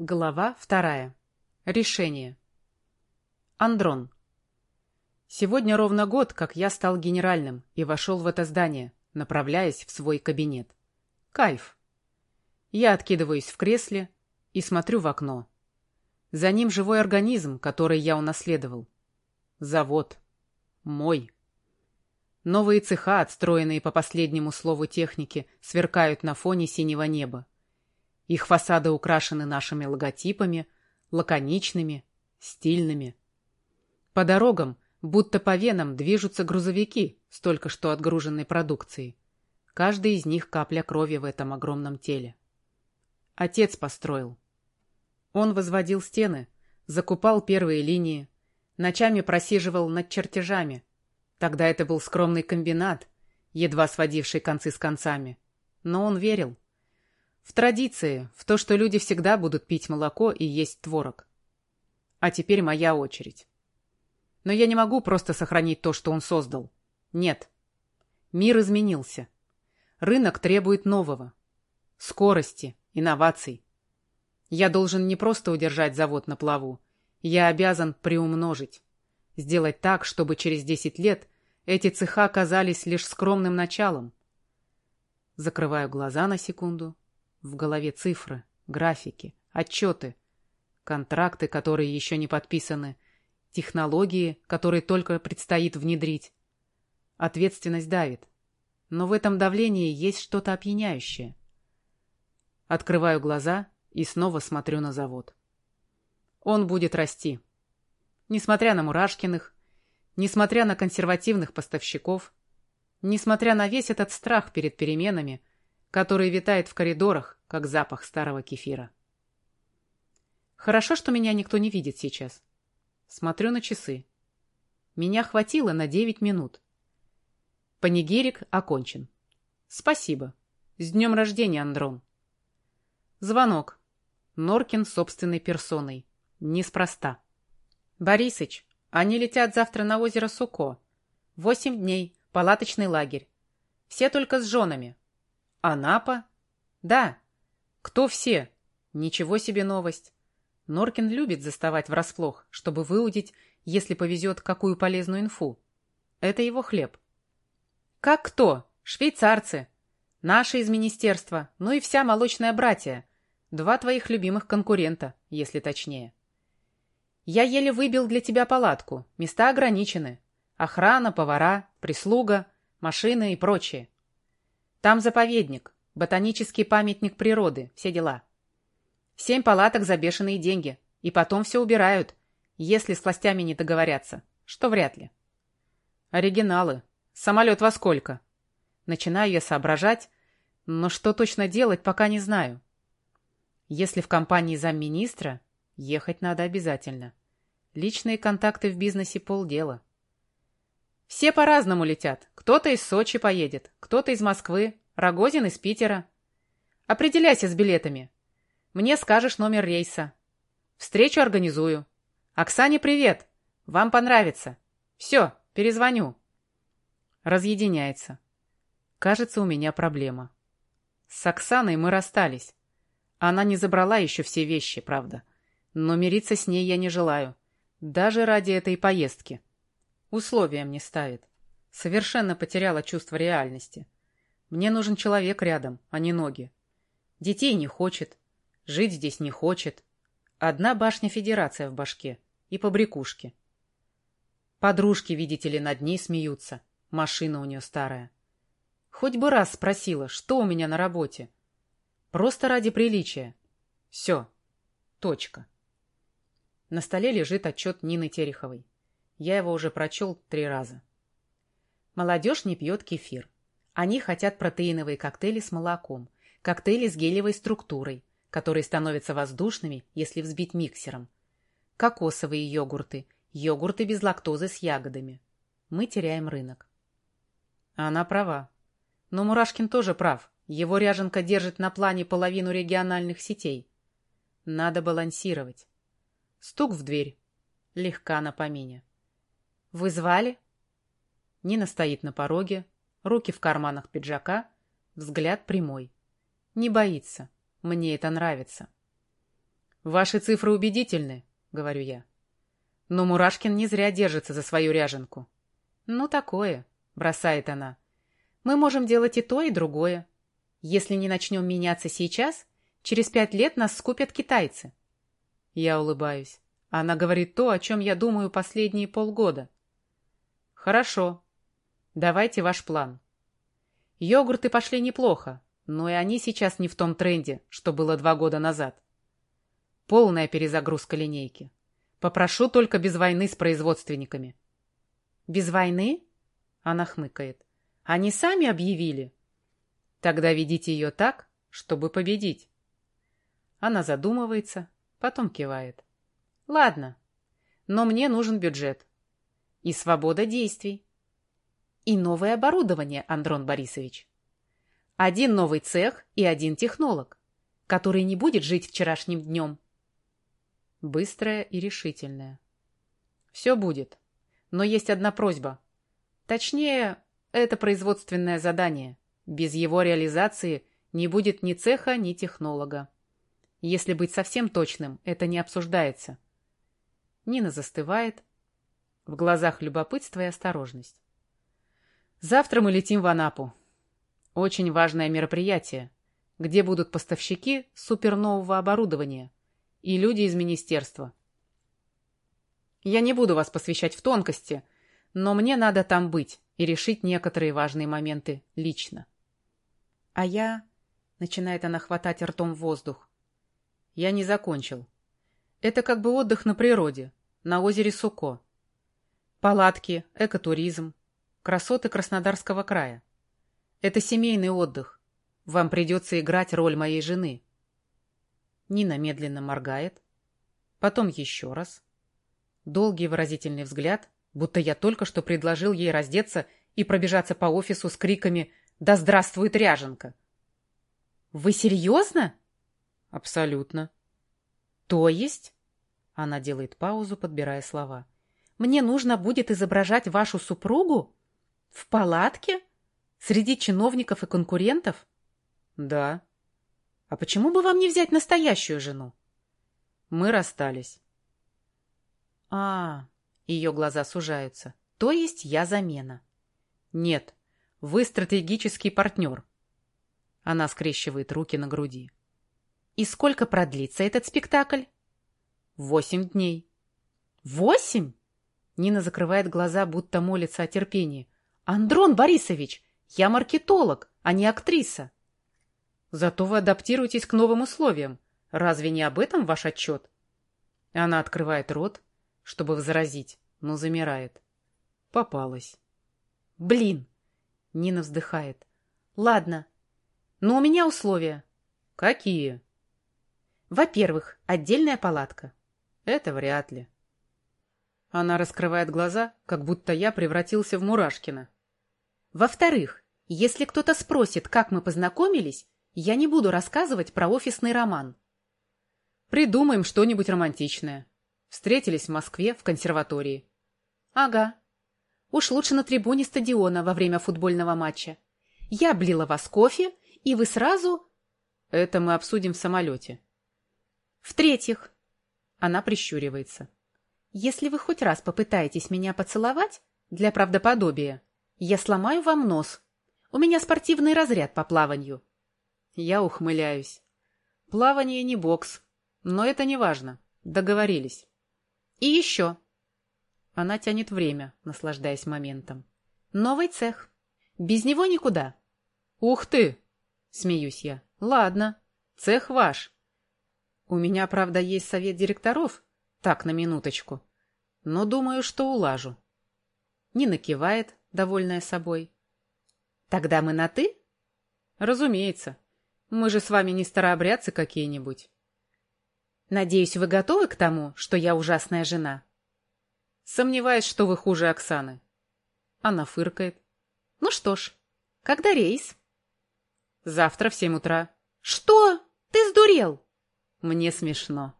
Глава вторая. Решение. Андрон. Сегодня ровно год, как я стал генеральным и вошел в это здание, направляясь в свой кабинет. Кайф. Я откидываюсь в кресле и смотрю в окно. За ним живой организм, который я унаследовал. Завод. Мой. Новые цеха, отстроенные по последнему слову техники, сверкают на фоне синего неба. Их фасады украшены нашими логотипами, лаконичными, стильными. По дорогам, будто по венам, движутся грузовики с только что отгруженной продукцией. Каждый из них капля крови в этом огромном теле. Отец построил. Он возводил стены, закупал первые линии, ночами просиживал над чертежами. Тогда это был скромный комбинат, едва сводивший концы с концами. Но он верил. В традиции, в то, что люди всегда будут пить молоко и есть творог. А теперь моя очередь. Но я не могу просто сохранить то, что он создал. Нет. Мир изменился. Рынок требует нового. Скорости, инноваций. Я должен не просто удержать завод на плаву. Я обязан приумножить. Сделать так, чтобы через 10 лет эти цеха оказались лишь скромным началом. Закрываю глаза на секунду в голове цифры, графики, отчеты, контракты, которые еще не подписаны, технологии, которые только предстоит внедрить. Ответственность давит. Но в этом давлении есть что-то опьяняющее. Открываю глаза и снова смотрю на завод. Он будет расти. Несмотря на Мурашкиных, несмотря на консервативных поставщиков, несмотря на весь этот страх перед переменами, который витает в коридорах, как запах старого кефира. Хорошо, что меня никто не видит сейчас. Смотрю на часы. Меня хватило на девять минут. Панигирик окончен. Спасибо. С днем рождения, Андрон. Звонок. Норкин собственной персоной. Неспроста. Борисыч, они летят завтра на озеро Суко. Восемь дней. Палаточный лагерь. Все только с женами. Анапа? Да. Кто все? Ничего себе новость. Норкин любит заставать врасплох, чтобы выудить, если повезет, какую полезную инфу. Это его хлеб. Как кто? Швейцарцы. Наши из министерства, ну и вся молочная братья. Два твоих любимых конкурента, если точнее. Я еле выбил для тебя палатку. Места ограничены. Охрана, повара, прислуга, машины и прочее. Там заповедник, ботанический памятник природы, все дела. Семь палаток за бешеные деньги. И потом все убирают, если с властями не договорятся, что вряд ли. Оригиналы. Самолет во сколько? Начинаю я соображать, но что точно делать, пока не знаю. Если в компании замминистра, ехать надо обязательно. Личные контакты в бизнесе полдела. Все по-разному летят. Кто-то из Сочи поедет, кто-то из Москвы, Рогозин из Питера. Определяйся с билетами. Мне скажешь номер рейса. Встречу организую. Оксане привет. Вам понравится. Все, перезвоню. Разъединяется. Кажется, у меня проблема. С Оксаной мы расстались. Она не забрала еще все вещи, правда. Но мириться с ней я не желаю. Даже ради этой поездки. Условия мне ставит. Совершенно потеряла чувство реальности. Мне нужен человек рядом, а не ноги. Детей не хочет. Жить здесь не хочет. Одна башня Федерация в башке. И побрякушки. Подружки, видите ли, над ней смеются. Машина у нее старая. Хоть бы раз спросила, что у меня на работе. Просто ради приличия. Все. Точка. На столе лежит отчет Нины Тереховой. Я его уже прочел три раза. Молодежь не пьет кефир. Они хотят протеиновые коктейли с молоком, коктейли с гелевой структурой, которые становятся воздушными, если взбить миксером, кокосовые йогурты, йогурты без лактозы с ягодами. Мы теряем рынок. Она права. Но Мурашкин тоже прав. Его ряженка держит на плане половину региональных сетей. Надо балансировать. Стук в дверь. Легка на помине. «Вы звали?» Нина стоит на пороге, руки в карманах пиджака, взгляд прямой. Не боится. Мне это нравится. Ваши цифры убедительны, говорю я. Но Мурашкин не зря держится за свою ряженку. Ну, такое, бросает она. Мы можем делать и то, и другое. Если не начнем меняться сейчас, через пять лет нас скупят китайцы. Я улыбаюсь. Она говорит то, о чем я думаю последние полгода. Хорошо. Давайте ваш план. Йогурты пошли неплохо, но и они сейчас не в том тренде, что было два года назад. Полная перезагрузка линейки. Попрошу только без войны с производственниками. Без войны? Она хмыкает. Они сами объявили. Тогда ведите ее так, чтобы победить. Она задумывается, потом кивает. Ладно, но мне нужен бюджет. И свобода действий. И новое оборудование, Андрон Борисович. Один новый цех и один технолог, который не будет жить вчерашним днем. Быстрая и решительная. Все будет. Но есть одна просьба. Точнее, это производственное задание. Без его реализации не будет ни цеха, ни технолога. Если быть совсем точным, это не обсуждается. Нина застывает. В глазах любопытство и осторожность. Завтра мы летим в Анапу. Очень важное мероприятие, где будут поставщики супернового оборудования и люди из министерства. Я не буду вас посвящать в тонкости, но мне надо там быть и решить некоторые важные моменты лично. А я... Начинает она хватать ртом воздух. Я не закончил. Это как бы отдых на природе, на озере Суко. Палатки, экотуризм, красоты Краснодарского края. Это семейный отдых. Вам придется играть роль моей жены. Нина медленно моргает. Потом еще раз. Долгий выразительный взгляд, будто я только что предложил ей раздеться и пробежаться по офису с криками «Да здравствует ряженка!» «Вы серьезно?» «Абсолютно». «То есть?» Она делает паузу, подбирая слова. «Мне нужно будет изображать вашу супругу? В палатке? Среди чиновников и конкурентов?» «Да». «А почему бы вам не взять настоящую жену?» «Мы расстались». «А, ее глаза сужаются. То есть я замена?» «Нет, вы стратегический партнер». Она скрещивает руки на груди. «И сколько продлится этот спектакль?» «Восемь дней». «Восемь?» Нина закрывает глаза, будто молится о терпении. «Андрон Борисович, я маркетолог, а не актриса». «Зато вы адаптируетесь к новым условиям. Разве не об этом ваш отчет?» Она открывает рот, чтобы возразить, но замирает. Попалась. «Блин!» Нина вздыхает. «Ладно, но у меня условия». «Какие?» «Во-первых, отдельная палатка». «Это вряд ли». Она раскрывает глаза, как будто я превратился в Мурашкина. «Во-вторых, если кто-то спросит, как мы познакомились, я не буду рассказывать про офисный роман». «Придумаем что-нибудь романтичное». Встретились в Москве в консерватории. «Ага. Уж лучше на трибуне стадиона во время футбольного матча. Я блила вас кофе, и вы сразу...» «Это мы обсудим в самолете». «В-третьих...» Она прищуривается. «Если вы хоть раз попытаетесь меня поцеловать, для правдоподобия, я сломаю вам нос. У меня спортивный разряд по плаванию». Я ухмыляюсь. Плавание не бокс, но это не важно. Договорились. И еще. Она тянет время, наслаждаясь моментом. Новый цех. Без него никуда. Ух ты! Смеюсь я. Ладно, цех ваш. У меня, правда, есть совет директоров. Так, на минуточку. Но думаю, что улажу. Нина кивает, довольная собой. Тогда мы на «ты»? Разумеется. Мы же с вами не старообрядцы какие-нибудь. Надеюсь, вы готовы к тому, что я ужасная жена? Сомневаюсь, что вы хуже Оксаны. Она фыркает. Ну что ж, когда рейс? Завтра в семь утра. Что? Ты сдурел? Мне смешно.